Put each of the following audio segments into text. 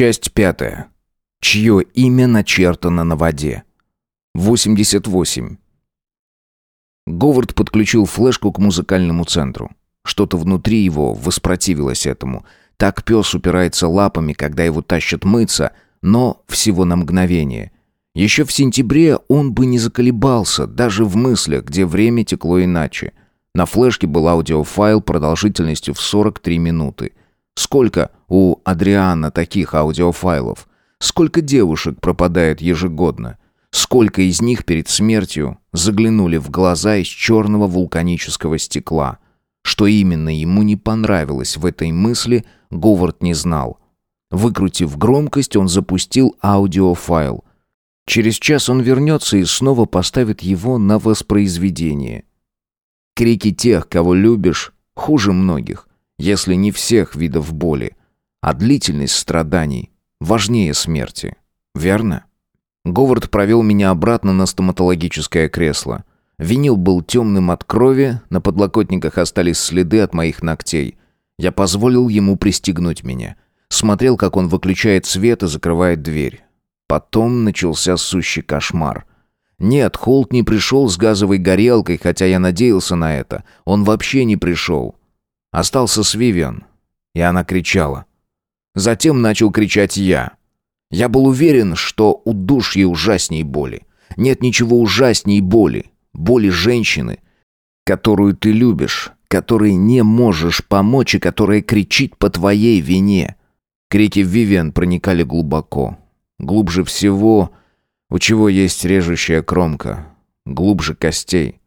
Часть пятая. Чье имя начертано на воде? 88. Говард подключил флешку к музыкальному центру. Что-то внутри его воспротивилось этому. Так пес упирается лапами, когда его тащат мыться, но всего на мгновение. Еще в сентябре он бы не заколебался, даже в мыслях, где время текло иначе. На флешке был аудиофайл продолжительностью в 43 минуты. Сколько у Адриана таких аудиофайлов? Сколько девушек пропадает ежегодно? Сколько из них перед смертью заглянули в глаза из черного вулканического стекла? Что именно ему не понравилось в этой мысли, Говард не знал. Выкрутив громкость, он запустил аудиофайл. Через час он вернется и снова поставит его на воспроизведение. Крики тех, кого любишь, хуже многих, если не всех видов боли. А длительность страданий важнее смерти. Верно? Говард провел меня обратно на стоматологическое кресло. Винил был темным от крови, на подлокотниках остались следы от моих ногтей. Я позволил ему пристегнуть меня. Смотрел, как он выключает свет и закрывает дверь. Потом начался сущий кошмар. Нет, Холт не пришел с газовой горелкой, хотя я надеялся на это. Он вообще не пришел. Остался с Вивиан. И она кричала. Затем начал кричать я. Я был уверен, что удушье ужасней боли. Нет ничего ужасней боли. Боли женщины, которую ты любишь, которой не можешь помочь и которая кричит по твоей вине. Крики Вивиан проникали глубоко. Глубже всего, у чего есть режущая кромка. Глубже костей.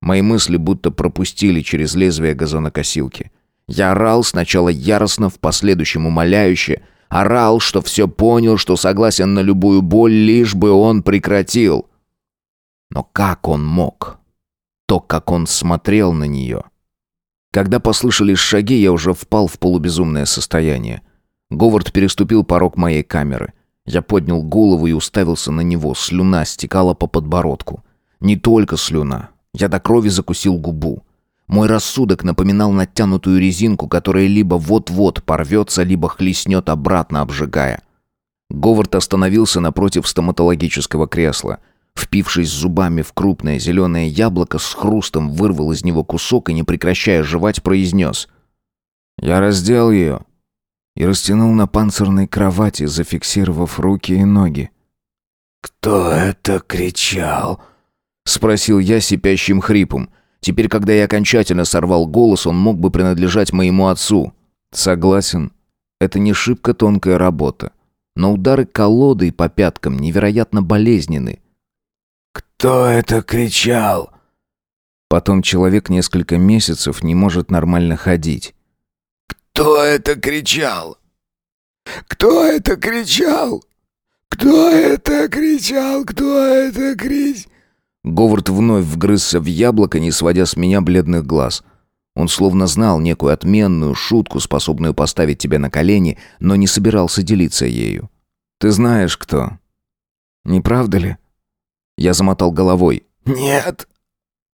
Мои мысли будто пропустили через лезвие газонокосилки. Я орал сначала яростно, в последующем умоляюще, Орал, что все понял, что согласен на любую боль, лишь бы он прекратил. Но как он мог? То, как он смотрел на нее. Когда послышались шаги, я уже впал в полубезумное состояние. Говард переступил порог моей камеры. Я поднял голову и уставился на него. Слюна стекала по подбородку. Не только слюна. Я до крови закусил губу. Мой рассудок напоминал натянутую резинку, которая либо вот-вот порвется, либо хлестнет обратно, обжигая. Говард остановился напротив стоматологического кресла. Впившись зубами в крупное зеленое яблоко, с хрустом вырвал из него кусок и, не прекращая жевать, произнес. «Я раздел ее» и растянул на панцирной кровати, зафиксировав руки и ноги. «Кто это кричал?» — спросил я сипящим хрипом. Теперь, когда я окончательно сорвал голос, он мог бы принадлежать моему отцу. Согласен, это не шибко тонкая работа. Но удары колодой по пяткам невероятно болезненны. «Кто это кричал?» Потом человек несколько месяцев не может нормально ходить. «Кто это кричал? Кто это кричал? Кто это кричал? Кто это кричал?» Говард вновь вгрызся в яблоко, не сводя с меня бледных глаз. Он словно знал некую отменную шутку, способную поставить тебя на колени, но не собирался делиться ею. «Ты знаешь, кто?» «Не правда ли?» Я замотал головой. «Нет,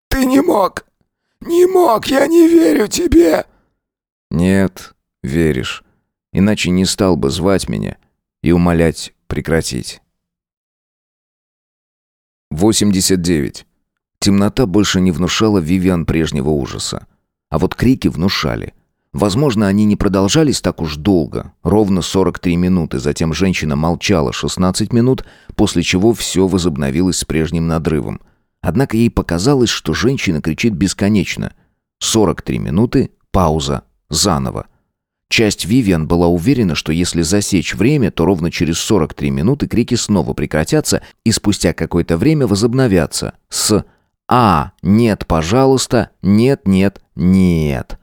ты не мог! Не мог, я не верю тебе!» «Нет, веришь. Иначе не стал бы звать меня и умолять прекратить». 89. Темнота больше не внушала Вивиан прежнего ужаса. А вот крики внушали. Возможно, они не продолжались так уж долго, ровно 43 минуты, затем женщина молчала 16 минут, после чего все возобновилось с прежним надрывом. Однако ей показалось, что женщина кричит бесконечно. 43 минуты, пауза, заново. Часть Вивиан была уверена, что если засечь время, то ровно через 43 минуты крики снова прекратятся и спустя какое-то время возобновятся с «А, нет, пожалуйста, нет, нет, нет».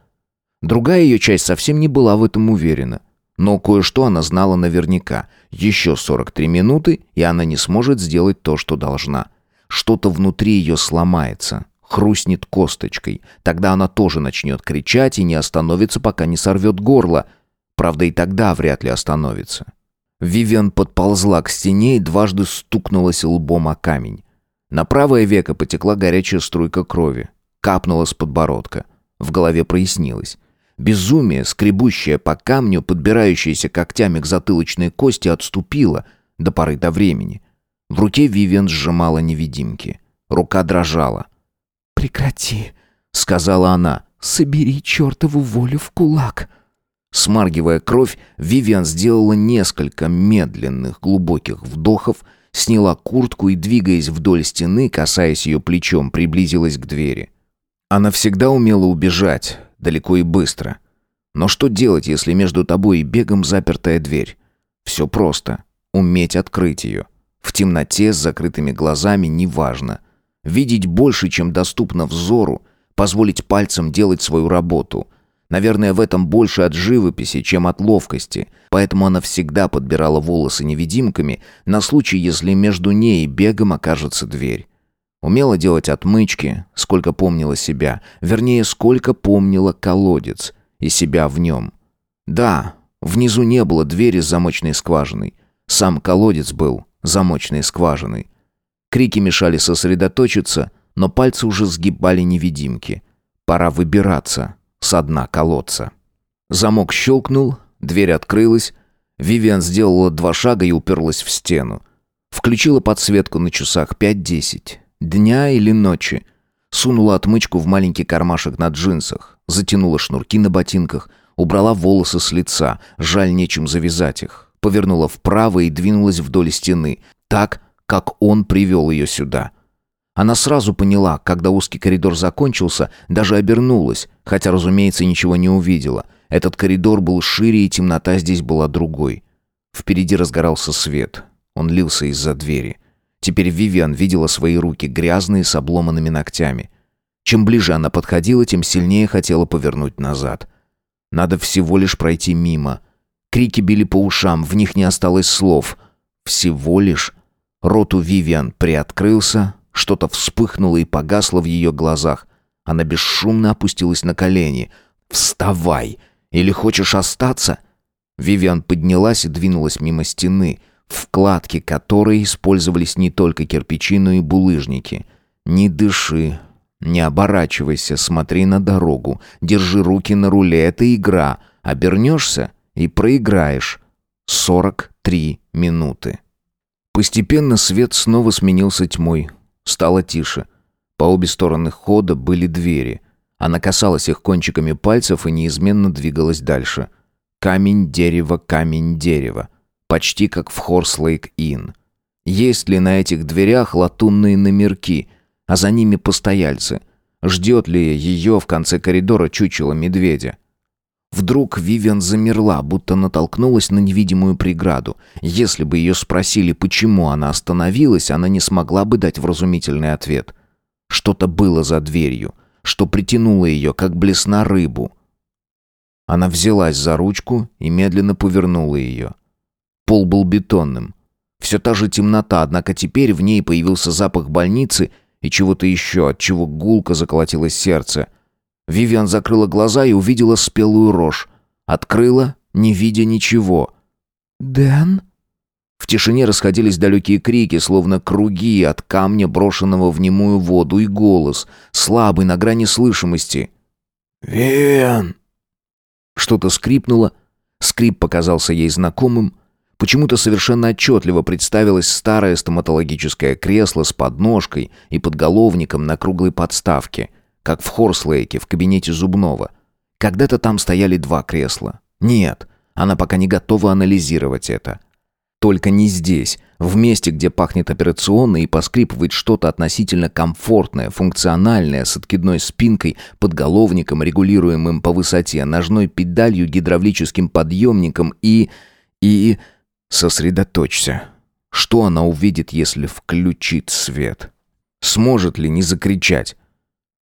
Другая ее часть совсем не была в этом уверена. Но кое-что она знала наверняка. Еще 43 минуты, и она не сможет сделать то, что должна. Что-то внутри ее сломается хрустнет косточкой. Тогда она тоже начнет кричать и не остановится, пока не сорвет горло. Правда, и тогда вряд ли остановится. Вивиан подползла к стене и дважды стукнулась лбом о камень. На правое веко потекла горячая струйка крови. Капнула с подбородка. В голове прояснилось. Безумие, скребущее по камню, подбирающееся когтями к затылочной кости, отступило до поры до времени. В руке Вивиан сжимала невидимки. Рука дрожала. «Прекрати», — сказала она. «Собери чертову волю в кулак». Смаргивая кровь, Вивиан сделала несколько медленных глубоких вдохов, сняла куртку и, двигаясь вдоль стены, касаясь ее плечом, приблизилась к двери. Она всегда умела убежать, далеко и быстро. Но что делать, если между тобой и бегом запертая дверь? Все просто. Уметь открыть ее. В темноте с закрытыми глазами неважно. Видеть больше, чем доступно взору, позволить пальцам делать свою работу. Наверное, в этом больше от живописи, чем от ловкости, поэтому она всегда подбирала волосы невидимками на случай, если между ней и бегом окажется дверь. Умела делать отмычки, сколько помнила себя, вернее, сколько помнила колодец и себя в нем. Да, внизу не было двери с замочной скважиной. Сам колодец был замочной скважиной. Крики мешали сосредоточиться, но пальцы уже сгибали невидимки. Пора выбираться со дна колодца. Замок щелкнул, дверь открылась. Вивиан сделала два шага и уперлась в стену. Включила подсветку на часах пять десять. Дня или ночи. Сунула отмычку в маленький кармашек на джинсах, затянула шнурки на ботинках, убрала волосы с лица, жаль нечем завязать их. Повернула вправо и двинулась вдоль стены, так, как он привел ее сюда. Она сразу поняла, когда узкий коридор закончился, даже обернулась, хотя, разумеется, ничего не увидела. Этот коридор был шире, и темнота здесь была другой. Впереди разгорался свет. Он лился из-за двери. Теперь Вивиан видела свои руки, грязные, с обломанными ногтями. Чем ближе она подходила, тем сильнее хотела повернуть назад. Надо всего лишь пройти мимо. Крики били по ушам, в них не осталось слов. Всего лишь. Рот у Вивиан приоткрылся, что-то вспыхнуло и погасло в ее глазах. Она бесшумно опустилась на колени. «Вставай! Или хочешь остаться?» Вивиан поднялась и двинулась мимо стены, вкладки которой использовались не только кирпичи, но и булыжники. «Не дыши, не оборачивайся, смотри на дорогу, держи руки на руле, это игра. Обернешься и проиграешь. 43 минуты». Постепенно свет снова сменился тьмой. Стало тише. По обе стороны хода были двери. Она касалась их кончиками пальцев и неизменно двигалась дальше. Камень, дерево, камень, дерево почти как в Хорслейк-Инн. Есть ли на этих дверях латунные номерки, а за ними постояльцы? Ждет ли ее в конце коридора чучело медведя? Вдруг Вивиан замерла, будто натолкнулась на невидимую преграду. Если бы ее спросили, почему она остановилась, она не смогла бы дать вразумительный ответ. Что-то было за дверью, что притянуло ее, как блесна рыбу. Она взялась за ручку и медленно повернула ее. Пол был бетонным. Все та же темнота, однако теперь в ней появился запах больницы и чего-то еще, от чего гулко заколотилось сердце. Вивиан закрыла глаза и увидела спелую рожь. Открыла, не видя ничего. «Дэн?» В тишине расходились далекие крики, словно круги от камня, брошенного в немую воду, и голос, слабый, на грани слышимости. «Вивиан!» Что-то скрипнуло. Скрип показался ей знакомым. Почему-то совершенно отчетливо представилось старое стоматологическое кресло с подножкой и подголовником на круглой подставке, как в Хорслейке в кабинете зубного. Когда-то там стояли два кресла. Нет, она пока не готова анализировать это. Только не здесь, в месте, где пахнет операционной и поскрипывает что-то относительно комфортное, функциональное, с откидной спинкой, подголовником, регулируемым по высоте, ножной педалью, гидравлическим подъемником и... и... Сосредоточься. Что она увидит, если включит свет? Сможет ли не закричать?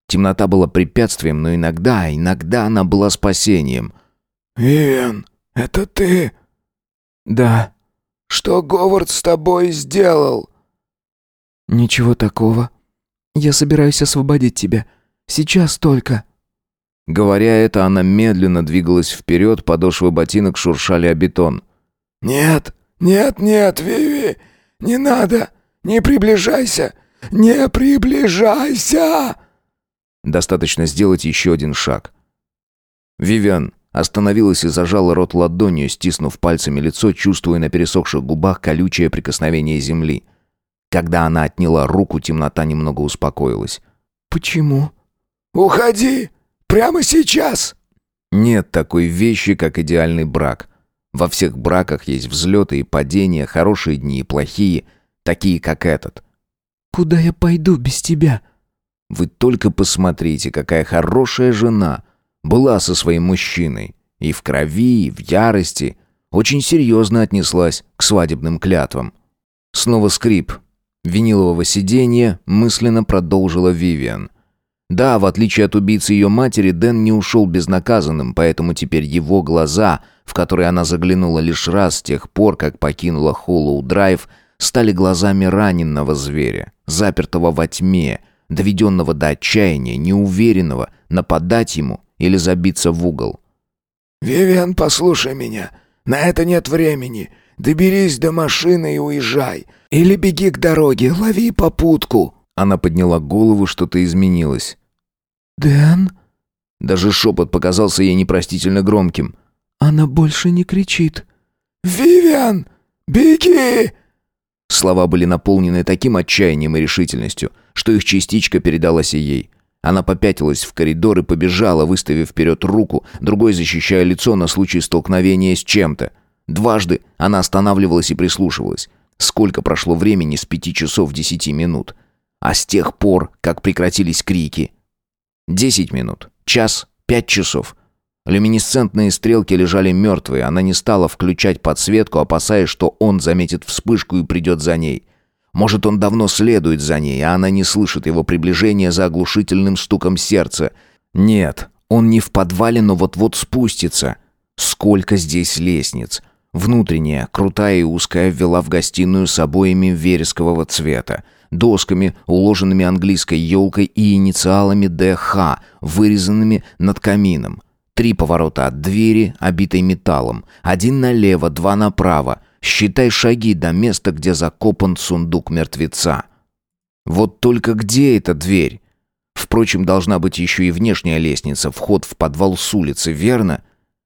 Темнота была препятствием, но иногда, иногда она была спасением. «Вивен, это ты?» «Да». «Что Говард с тобой сделал?» «Ничего такого. Я собираюсь освободить тебя. Сейчас только». Говоря это, она медленно двигалась вперед, подошвы ботинок шуршали о бетон. «Нет, «Нет, нет, Виви, не надо, не приближайся, не приближайся!» Достаточно сделать еще один шаг. «Вивиан, Остановилась и зажала рот ладонью, стиснув пальцами лицо, чувствуя на пересохших губах колючее прикосновение земли. Когда она отняла руку, темнота немного успокоилась. «Почему?» «Уходи! Прямо сейчас!» Нет такой вещи, как идеальный брак. Во всех браках есть взлеты и падения, хорошие дни и плохие, такие как этот. «Куда я пойду без тебя?» Вы только посмотрите, какая хорошая жена была со своим мужчиной. И в крови, и в ярости. Очень серьезно отнеслась к свадебным клятвам. Снова скрип. Винилового сиденья мысленно продолжила Вивиан. Да, в отличие от убийцы ее матери, Дэн не ушел безнаказанным, поэтому теперь его глаза, в которые она заглянула лишь раз с тех пор, как покинула Холлоу Драйв, стали глазами раненного зверя, запертого во тьме, доведенного до отчаяния, неуверенного, нападать ему или забиться в угол. «Вивиан, послушай меня. На это нет времени. Доберись до машины и уезжай. Или беги к дороге, лови попутку». Она подняла голову, что-то изменилось. «Дэн?» Даже шепот показался ей непростительно громким. «Она больше не кричит». «Вивиан, беги!» Слова были наполнены таким отчаянием и решительностью, что их частичка передалась и ей. Она попятилась в коридор и побежала, выставив вперед руку, другой защищая лицо на случай столкновения с чем-то. Дважды она останавливалась и прислушивалась. Сколько прошло времени с пяти часов десяти минут? А с тех пор, как прекратились крики? Десять минут, час, пять часов. Люминесцентные стрелки лежали мертвые, она не стала включать подсветку, опасаясь, что он заметит вспышку и придет за ней. Может, он давно следует за ней, а она не слышит его приближения за оглушительным стуком сердца. Нет, он не в подвале, но вот-вот спустится. Сколько здесь лестниц. Внутренняя, крутая и узкая, ввела в гостиную с обоями верескового цвета, досками, уложенными английской елкой и инициалами ДХ, вырезанными над камином. Три поворота от двери, обитой металлом. Один налево, два направо. Считай шаги до места, где закопан сундук мертвеца. Вот только где эта дверь? Впрочем, должна быть еще и внешняя лестница, вход в подвал с улицы, верно?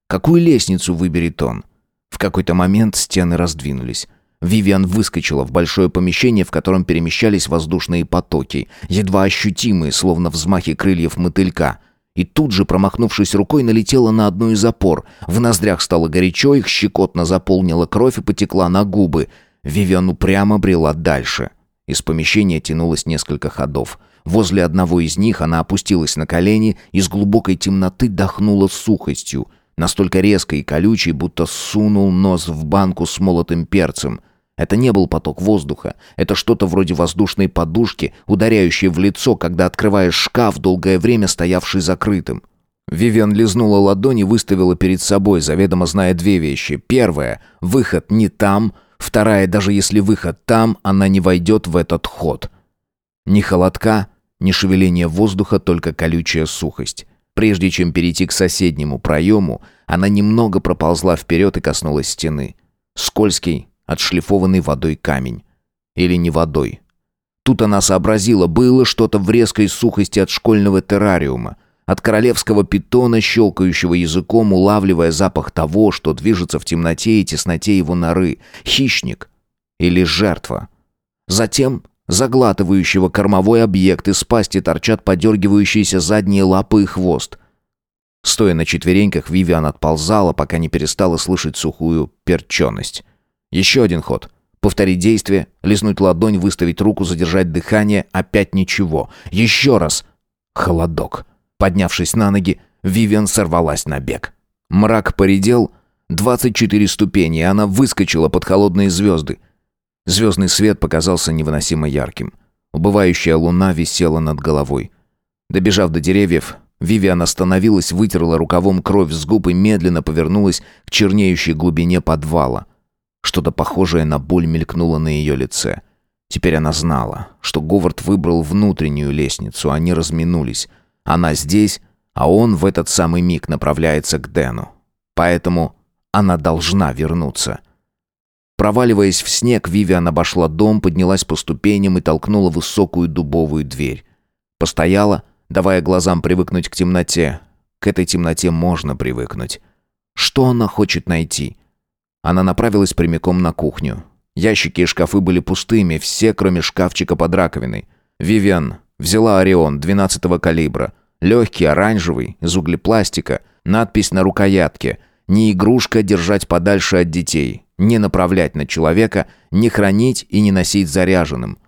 Какую лестницу выберет он? В какой-то момент стены раздвинулись. Вивиан выскочила в большое помещение, в котором перемещались воздушные потоки, едва ощутимые, словно взмахи крыльев мотылька — и тут же, промахнувшись рукой, налетела на одну из опор. В ноздрях стало горячо, их щекотно заполнила кровь и потекла на губы. Вивиан упрямо брела дальше. Из помещения тянулось несколько ходов. Возле одного из них она опустилась на колени, и из глубокой темноты дохнула сухостью, настолько резкой и колючей, будто сунул нос в банку с молотым перцем — это не был поток воздуха. Это что-то вроде воздушной подушки, ударяющей в лицо, когда открываешь шкаф, долгое время стоявший закрытым. Вивиан лизнула ладонь и выставила перед собой, заведомо зная две вещи. Первая — выход не там. Вторая — даже если выход там, она не войдет в этот ход. Ни холодка, ни шевеления воздуха, только колючая сухость. Прежде чем перейти к соседнему проему, она немного проползла вперед и коснулась стены. Скользкий, отшлифованный водой камень. Или не водой. Тут она сообразила, было что-то в резкой сухости от школьного террариума, от королевского питона, щелкающего языком, улавливая запах того, что движется в темноте и тесноте его норы, хищник или жертва. Затем заглатывающего кормовой объект, из пасти торчат подергивающиеся задние лапы и хвост. Стоя на четвереньках, Вивиан отползала, пока не перестала слышать сухую перченость. Еще один ход. Повторить действие, лизнуть ладонь, выставить руку, задержать дыхание, опять ничего. Еще раз. Холодок. Поднявшись на ноги, Вивиан сорвалась на бег. Мрак поредел, 24 ступени, и она выскочила под холодные звезды. Звездный свет показался невыносимо ярким. Убывающая луна висела над головой. Добежав до деревьев, Вивиан остановилась, вытерла рукавом кровь с губ и медленно повернулась к чернеющей глубине подвала. Что-то похожее на боль мелькнуло на ее лице. Теперь она знала, что Говард выбрал внутреннюю лестницу, они разминулись. Она здесь, а он в этот самый миг направляется к Дэну. Поэтому она должна вернуться. Проваливаясь в снег, Вивиан обошла дом, поднялась по ступеням и толкнула высокую дубовую дверь. Постояла, давая глазам привыкнуть к темноте. К этой темноте можно привыкнуть. Что она хочет найти? Она направилась прямиком на кухню. Ящики и шкафы были пустыми, все, кроме шкафчика под раковиной. Вивиан взяла Орион 12-го калибра. Легкий, оранжевый, из углепластика. Надпись на рукоятке. «Не игрушка держать подальше от детей. Не направлять на человека, не хранить и не носить заряженным».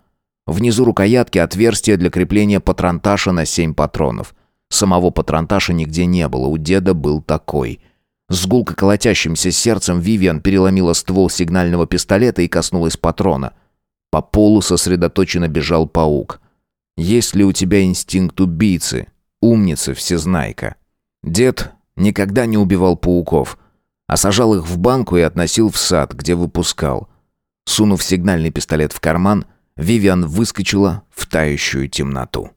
Внизу рукоятки отверстие для крепления патронташа на 7 патронов. Самого патронташа нигде не было, у деда был такой – с гулко колотящимся сердцем Вивиан переломила ствол сигнального пистолета и коснулась патрона. По полу сосредоточенно бежал паук. «Есть ли у тебя инстинкт убийцы? Умница, всезнайка!» Дед никогда не убивал пауков, а сажал их в банку и относил в сад, где выпускал. Сунув сигнальный пистолет в карман, Вивиан выскочила в тающую темноту.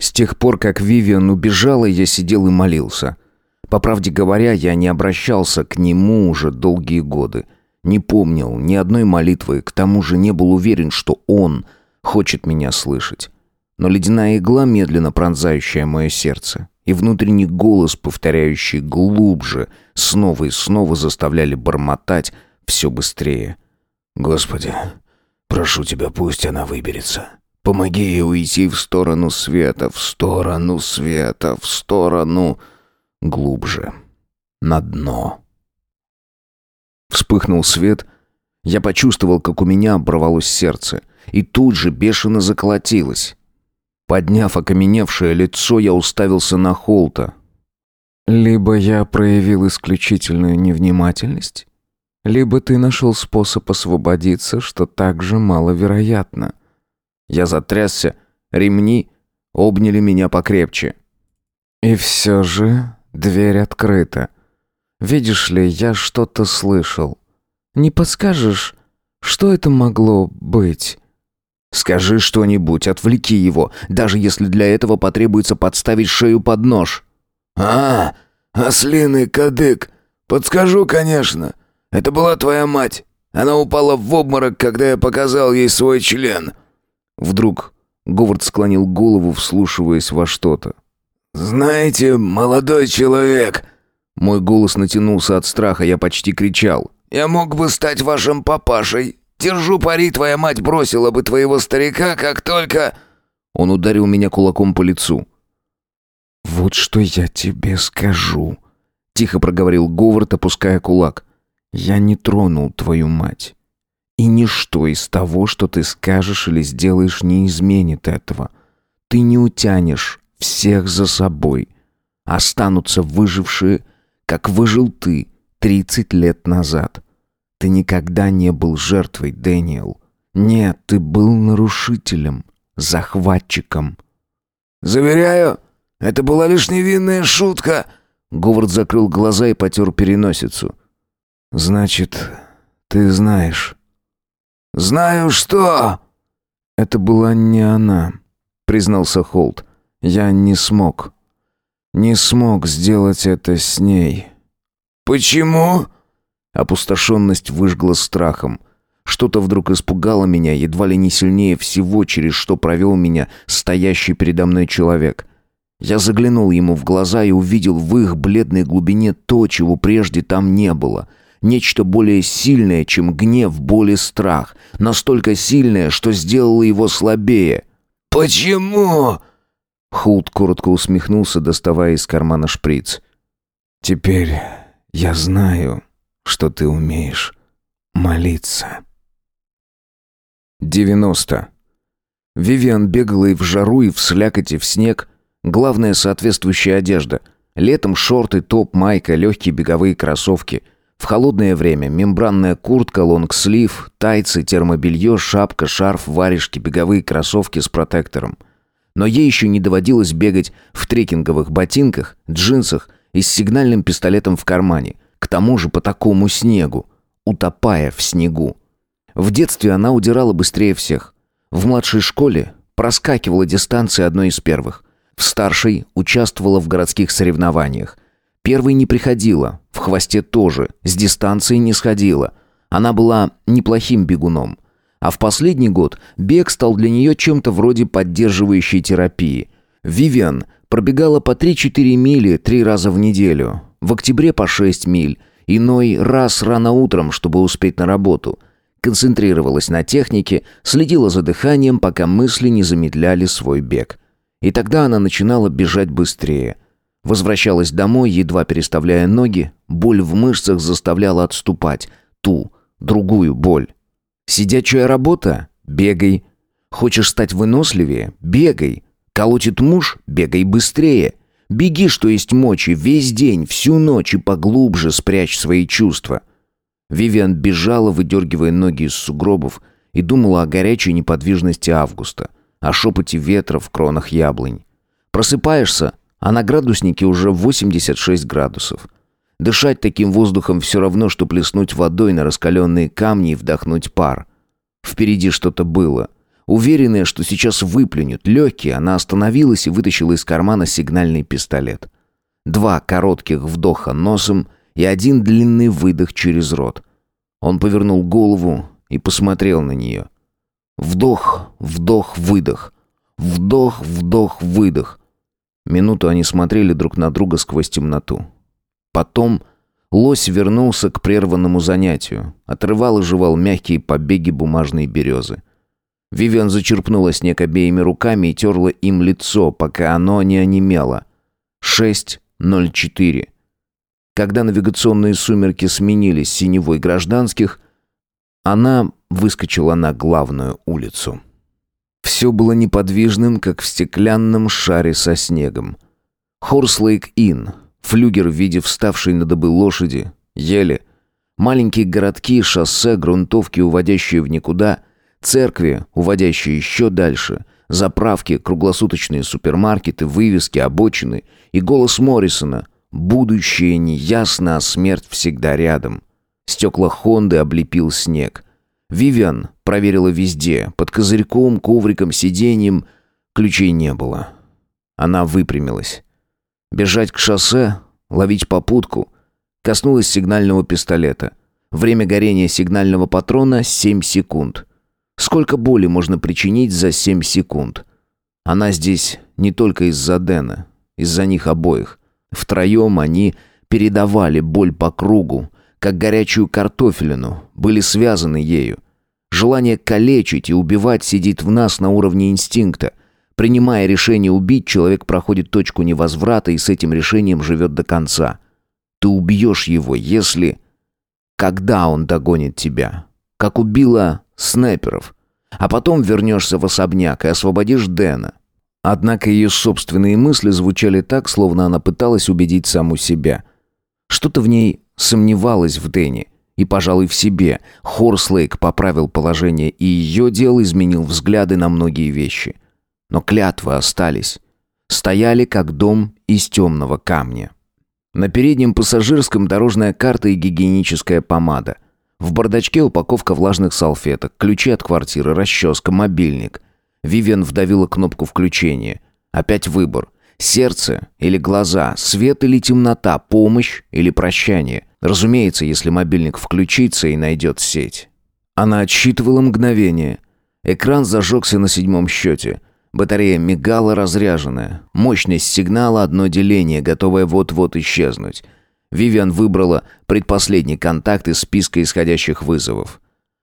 С тех пор, как Вивиан убежала, я сидел и молился – по правде говоря, я не обращался к нему уже долгие годы. Не помнил ни одной молитвы, к тому же не был уверен, что он хочет меня слышать. Но ледяная игла, медленно пронзающая мое сердце, и внутренний голос, повторяющий глубже, снова и снова заставляли бормотать все быстрее. «Господи, прошу тебя, пусть она выберется. Помоги ей уйти в сторону света, в сторону света, в сторону...» глубже, на дно. Вспыхнул свет, я почувствовал, как у меня оборвалось сердце, и тут же бешено заколотилось. Подняв окаменевшее лицо, я уставился на Холта. «Либо я проявил исключительную невнимательность, либо ты нашел способ освободиться, что также маловероятно». Я затрясся, ремни обняли меня покрепче. «И все же Дверь открыта. Видишь ли, я что-то слышал. Не подскажешь, что это могло быть? Скажи что-нибудь, отвлеки его, даже если для этого потребуется подставить шею под нож. А, ослиный кадык. Подскажу, конечно. Это была твоя мать. Она упала в обморок, когда я показал ей свой член. Вдруг Говард склонил голову, вслушиваясь во что-то. «Знаете, молодой человек...» Мой голос натянулся от страха, я почти кричал. «Я мог бы стать вашим папашей. Держу пари, твоя мать бросила бы твоего старика, как только...» Он ударил меня кулаком по лицу. «Вот что я тебе скажу», — тихо проговорил Говард, опуская кулак. «Я не тронул твою мать. И ничто из того, что ты скажешь или сделаешь, не изменит этого. Ты не утянешь всех за собой. Останутся выжившие, как выжил ты 30 лет назад. Ты никогда не был жертвой, Дэниел. Нет, ты был нарушителем, захватчиком. «Заверяю, это была лишь невинная шутка!» Говард закрыл глаза и потер переносицу. «Значит, ты знаешь?» «Знаю что?» «Это была не она», — признался Холт. Я не смог. Не смог сделать это с ней. Почему? Опустошенность выжгла страхом. Что-то вдруг испугало меня, едва ли не сильнее всего, через что провел меня стоящий передо мной человек. Я заглянул ему в глаза и увидел в их бледной глубине то, чего прежде там не было. Нечто более сильное, чем гнев, боль и страх. Настолько сильное, что сделало его слабее. «Почему?» Хулт коротко усмехнулся, доставая из кармана шприц. «Теперь я знаю, что ты умеешь молиться». 90. Вивиан бегала и в жару, и в слякоти, в снег. Главное, соответствующая одежда. Летом шорты, топ, майка, легкие беговые кроссовки. В холодное время мембранная куртка, лонгслив, тайцы, термобелье, шапка, шарф, варежки, беговые кроссовки с протектором но ей еще не доводилось бегать в трекинговых ботинках, джинсах и с сигнальным пистолетом в кармане, к тому же по такому снегу, утопая в снегу. В детстве она удирала быстрее всех. В младшей школе проскакивала дистанции одной из первых. В старшей участвовала в городских соревнованиях. Первой не приходила, в хвосте тоже, с дистанции не сходила. Она была неплохим бегуном – а в последний год бег стал для нее чем-то вроде поддерживающей терапии. Вивиан пробегала по 3-4 мили три раза в неделю. В октябре по 6 миль, Иной раз рано утром, чтобы успеть на работу. Концентрировалась на технике, следила за дыханием, пока мысли не замедляли свой бег. И тогда она начинала бежать быстрее. Возвращалась домой, едва переставляя ноги, боль в мышцах заставляла отступать. Ту, другую боль. Сидячая работа? Бегай. Хочешь стать выносливее? Бегай. Колотит муж? Бегай быстрее. Беги, что есть мочи, весь день, всю ночь и поглубже спрячь свои чувства. Вивиан бежала, выдергивая ноги из сугробов, и думала о горячей неподвижности августа, о шепоте ветра в кронах яблонь. Просыпаешься, а на градуснике уже 86 градусов. Дышать таким воздухом все равно, что плеснуть водой на раскаленные камни и вдохнуть пар. Впереди что-то было. Уверенная, что сейчас выплюнет легкие, она остановилась и вытащила из кармана сигнальный пистолет. Два коротких вдоха носом и один длинный выдох через рот. Он повернул голову и посмотрел на нее. Вдох, вдох, выдох. Вдох, вдох, выдох. Минуту они смотрели друг на друга сквозь темноту. Потом лось вернулся к прерванному занятию, отрывал и жевал мягкие побеги бумажной березы. Вивиан зачерпнула снег обеими руками и терла им лицо, пока оно не онемело. 6.04. Когда навигационные сумерки сменились синевой гражданских, она выскочила на главную улицу. Все было неподвижным, как в стеклянном шаре со снегом. Хорслейк-Инн, флюгер в виде вставшей на добы лошади, ели, маленькие городки, шоссе, грунтовки, уводящие в никуда — Церкви, уводящие еще дальше, заправки, круглосуточные супермаркеты, вывески, обочины и голос Моррисона «Будущее неясно, а смерть всегда рядом». Стекла Хонды облепил снег. Вивиан проверила везде, под козырьком, ковриком, сиденьем. Ключей не было. Она выпрямилась. Бежать к шоссе, ловить попутку. Коснулась сигнального пистолета. Время горения сигнального патрона — 7 секунд. Сколько боли можно причинить за семь секунд? Она здесь не только из-за Дэна, из-за них обоих. Втроем они передавали боль по кругу, как горячую картофелину, были связаны ею. Желание калечить и убивать сидит в нас на уровне инстинкта. Принимая решение убить, человек проходит точку невозврата и с этим решением живет до конца. Ты убьешь его, если... Когда он догонит тебя? Как убила снайперов. А потом вернешься в особняк и освободишь Дэна. Однако ее собственные мысли звучали так, словно она пыталась убедить саму себя. Что-то в ней сомневалось в Дэне и, пожалуй, в себе. Хорслейк поправил положение, и ее дел изменил взгляды на многие вещи. Но клятвы остались. Стояли, как дом из темного камня. На переднем пассажирском дорожная карта и гигиеническая помада – в бардачке упаковка влажных салфеток, ключи от квартиры, расческа, мобильник. Вивиан вдавила кнопку включения. Опять выбор. Сердце или глаза, свет или темнота, помощь или прощание. Разумеется, если мобильник включится и найдет сеть. Она отсчитывала мгновение. Экран зажегся на седьмом счете. Батарея мигала разряженная. Мощность сигнала одно деление, готовое вот-вот исчезнуть. Вивиан выбрала предпоследний контакт из списка исходящих вызовов.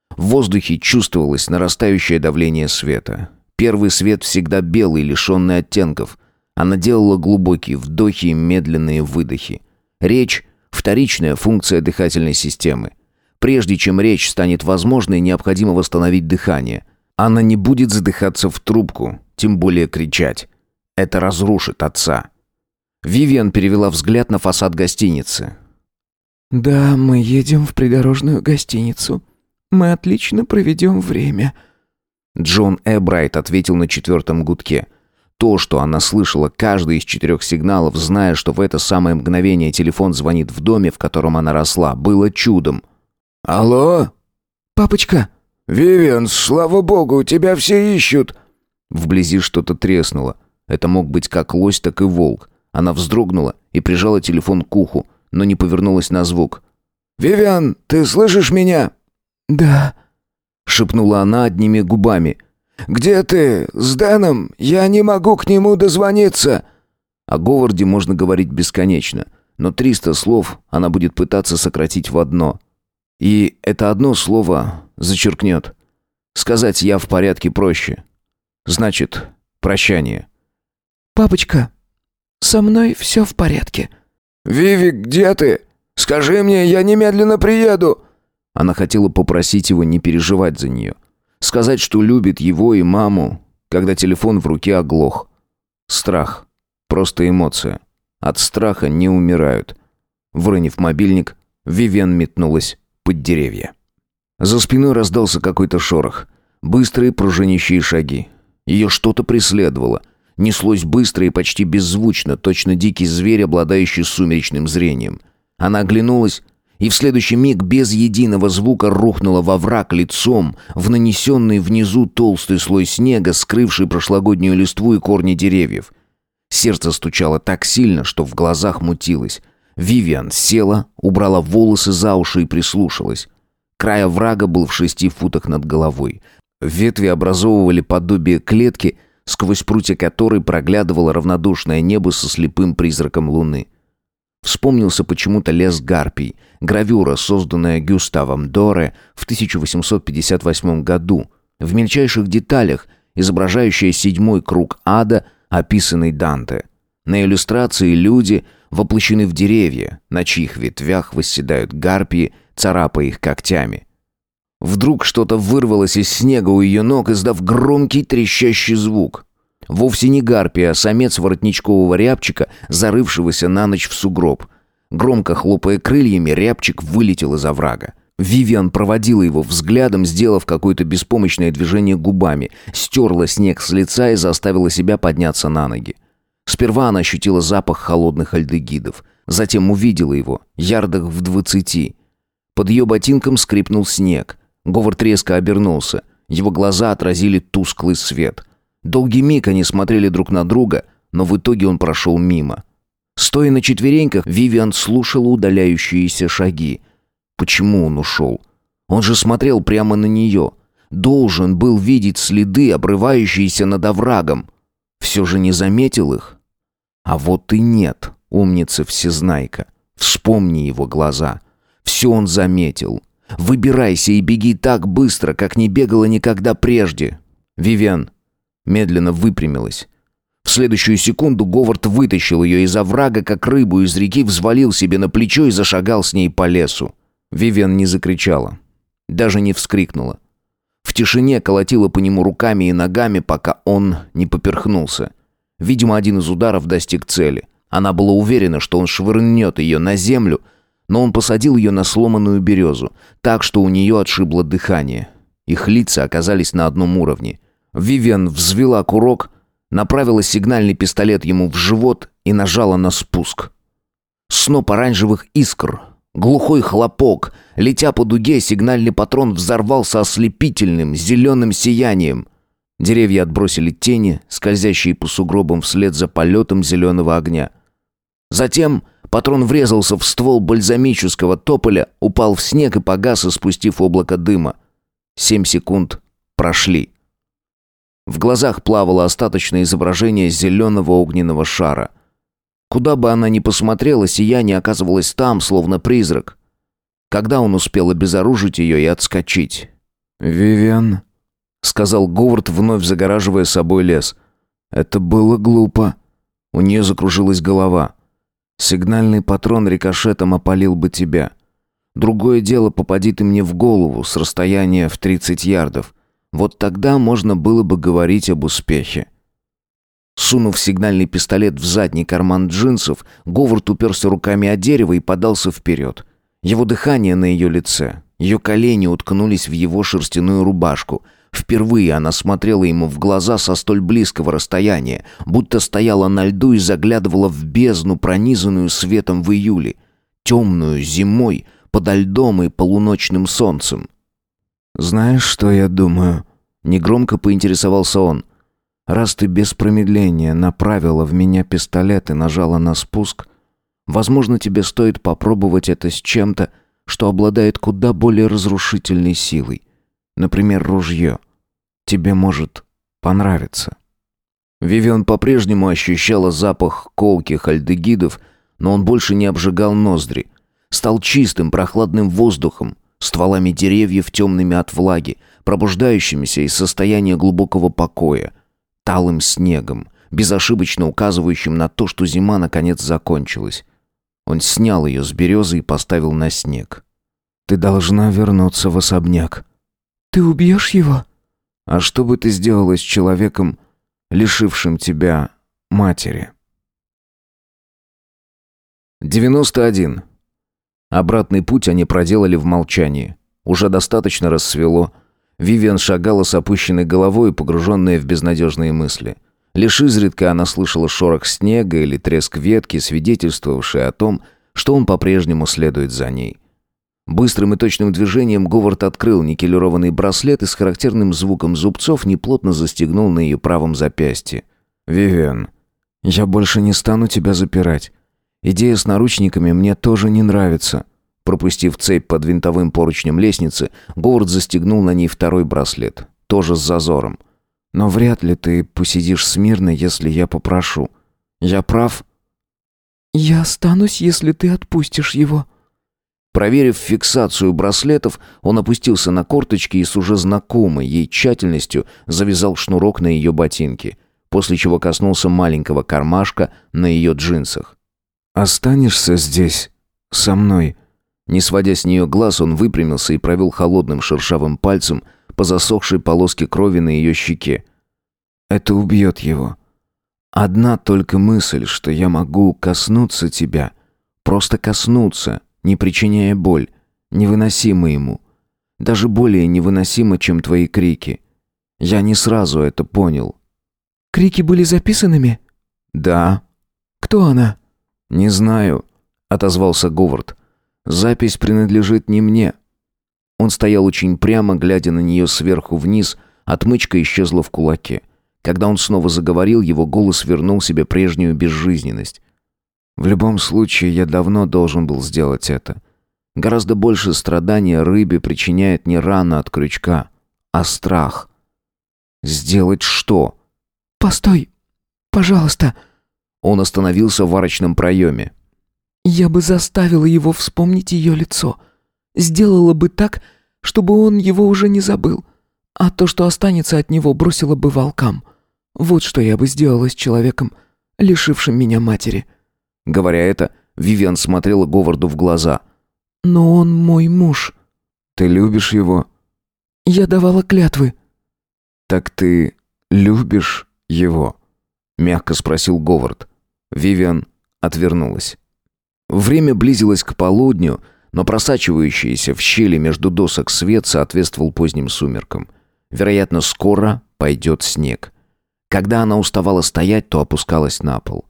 В воздухе чувствовалось нарастающее давление света. Первый свет всегда белый, лишенный оттенков. Она делала глубокие вдохи и медленные выдохи. Речь – вторичная функция дыхательной системы. Прежде чем речь станет возможной, необходимо восстановить дыхание. Она не будет задыхаться в трубку, тем более кричать. Это разрушит отца. Вивиан перевела взгляд на фасад гостиницы. «Да, мы едем в придорожную гостиницу. Мы отлично проведем время». Джон Эбрайт ответил на четвертом гудке. То, что она слышала каждый из четырех сигналов, зная, что в это самое мгновение телефон звонит в доме, в котором она росла, было чудом. «Алло?» «Папочка!» «Вивиан, слава богу, тебя все ищут!» Вблизи что-то треснуло. Это мог быть как лось, так и волк. Она вздрогнула и прижала телефон к уху, но не повернулась на звук. «Вивиан, ты слышишь меня?» «Да», — шепнула она одними губами. «Где ты? С Дэном? Я не могу к нему дозвониться». О Говарде можно говорить бесконечно. но 300 слов она будет пытаться сократить в одно. И это одно слово зачеркнет. Сказать «я в порядке» проще. Значит, прощание. «Папочка, со мной все в порядке». «Виви, где ты? Скажи мне, я немедленно приеду!» Она хотела попросить его не переживать за нее. Сказать, что любит его и маму, когда телефон в руке оглох. Страх. Просто эмоция. От страха не умирают. Выронив мобильник, Вивен метнулась под деревья. За спиной раздался какой-то шорох. Быстрые пружинящие шаги. Ее что-то преследовало. Неслось быстро и почти беззвучно, точно дикий зверь, обладающий сумеречным зрением. Она оглянулась и в следующий миг без единого звука рухнула во враг лицом в нанесенный внизу толстый слой снега, скрывший прошлогоднюю листву и корни деревьев. Сердце стучало так сильно, что в глазах мутилось. Вивиан села, убрала волосы за уши и прислушалась. Край оврага был в шести футах над головой. Ветви образовывали подобие клетки, сквозь прутья которой проглядывало равнодушное небо со слепым призраком луны. Вспомнился почему-то лес гарпий, гравюра, созданная Гюставом Доре в 1858 году, в мельчайших деталях, изображающая седьмой круг ада, описанный Данте. На иллюстрации люди воплощены в деревья, на чьих ветвях восседают гарпии, царапая их когтями. Вдруг что-то вырвалось из снега у ее ног, издав громкий трещащий звук. Вовсе не гарпия, а самец воротничкового рябчика, зарывшегося на ночь в сугроб. Громко хлопая крыльями, рябчик вылетел из оврага. Вивиан проводила его взглядом, сделав какое-то беспомощное движение губами, стерла снег с лица и заставила себя подняться на ноги. Сперва она ощутила запах холодных альдегидов, затем увидела его, ярдах в двадцати. Под ее ботинком скрипнул снег. Говард резко обернулся. Его глаза отразили тусклый свет. Долгий миг они смотрели друг на друга, но в итоге он прошел мимо. Стоя на четвереньках, Вивиан слушала удаляющиеся шаги. Почему он ушел? Он же смотрел прямо на нее. Должен был видеть следы, обрывающиеся над оврагом. Все же не заметил их. А вот и нет, умница всезнайка. Вспомни его глаза. Все он заметил. Выбирайся и беги так быстро, как не бегала никогда прежде. Вивиан, медленно выпрямилась. В следующую секунду Говард вытащил ее из оврага, как рыбу из реки, взвалил себе на плечо и зашагал с ней по лесу. Вивиан не закричала, даже не вскрикнула. В тишине колотила по нему руками и ногами, пока он не поперхнулся. Видимо, один из ударов достиг цели. Она была уверена, что он швырнет ее на землю, но он посадил ее на сломанную березу, так что у нее отшибло дыхание. Их лица оказались на одном уровне. Вивиан взвела курок, направила сигнальный пистолет ему в живот и нажала на спуск. Сноп оранжевых искр, глухой хлопок, летя по дуге, сигнальный патрон взорвался ослепительным зеленым сиянием. Деревья отбросили тени, скользящие по сугробам вслед за полетом зеленого огня. Затем патрон врезался в ствол бальзамического тополя, упал в снег и погас, испустив облако дыма. Семь секунд прошли. В глазах плавало остаточное изображение зеленого огненного шара. Куда бы она ни посмотрела, сияние оказывалось там, словно призрак. Когда он успел обезоружить ее и отскочить? «Вивиан», — сказал Говард, вновь загораживая собой лес. «Это было глупо». У нее закружилась голова. «Сигнальный патрон рикошетом опалил бы тебя. Другое дело, попади ты мне в голову с расстояния в тридцать ярдов. Вот тогда можно было бы говорить об успехе. Сунув сигнальный пистолет в задний карман джинсов, Говард уперся руками о дерево и подался вперед. Его дыхание на ее лице, ее колени уткнулись в его шерстяную рубашку. Впервые она смотрела ему в глаза со столь близкого расстояния, будто стояла на льду и заглядывала в бездну, пронизанную светом в июле, темную зимой, подо льдом и полуночным солнцем. «Знаешь, что я думаю?» Негромко поинтересовался он. «Раз ты без промедления направила в меня пистолет и нажала на спуск, возможно, тебе стоит попробовать это с чем-то, что обладает куда более разрушительной силой. Например, ружье. Тебе может понравиться». Вивиан по-прежнему ощущала запах колких альдегидов, но он больше не обжигал ноздри. Стал чистым, прохладным воздухом, стволами деревьев темными от влаги, пробуждающимися из состояния глубокого покоя, талым снегом, безошибочно указывающим на то, что зима наконец закончилась. Он снял ее с березы и поставил на снег. «Ты должна вернуться в особняк». «Ты убьешь его?» «А что бы ты сделала с человеком, лишившим тебя матери?» 91. Обратный путь они проделали в молчании. Уже достаточно рассвело. Вивиан шагала с опущенной головой, погруженная в безнадежные мысли. Лишь изредка она слышала шорох снега или треск ветки, свидетельствовавший о том, что он по-прежнему следует за ней. Быстрым и точным движением Говард открыл никелированный браслет и с характерным звуком зубцов неплотно застегнул на ее правом запястье. «Вивиан, я больше не стану тебя запирать. Идея с наручниками мне тоже не нравится». Пропустив цепь под винтовым поручнем лестницы, Говард застегнул на ней второй браслет, тоже с зазором. «Но вряд ли ты посидишь смирно, если я попрошу. Я прав?» «Я останусь, если ты отпустишь его». Проверив фиксацию браслетов, он опустился на корточки и с уже знакомой ей тщательностью завязал шнурок на ее ботинке, после чего коснулся маленького кармашка на ее джинсах. «Останешься здесь, со мной?» Не сводя с нее глаз, он выпрямился и провел холодным шершавым пальцем по засохшей полоске крови на ее щеке. «Это убьет его. Одна только мысль, что я могу коснуться тебя, просто коснуться, не причиняя боль, невыносимо ему. Даже более невыносимо, чем твои крики. Я не сразу это понял». «Крики были записанными?» «Да». «Кто она?» «Не знаю», — отозвался Говард. Запись принадлежит не мне. Он стоял очень прямо, глядя на нее сверху вниз, отмычка исчезла в кулаке. Когда он снова заговорил, его голос вернул себе прежнюю безжизненность. В любом случае, я давно должен был сделать это. Гораздо больше страдания рыбе причиняет не рана от крючка, а страх. Сделать что? «Постой! Пожалуйста!» Он остановился в арочном проеме. Я бы заставила его вспомнить ее лицо. Сделала бы так, чтобы он его уже не забыл. А то, что останется от него, бросила бы волкам. Вот что я бы сделала с человеком, лишившим меня матери. Говоря это, Вивиан смотрела Говарду в глаза. Но он мой муж. Ты любишь его? Я давала клятвы. Так ты любишь его? Мягко спросил Говард. Вивиан отвернулась. Время близилось к полудню, но просачивающийся в щели между досок свет соответствовал поздним сумеркам. Вероятно, скоро пойдет снег. Когда она уставала стоять, то опускалась на пол.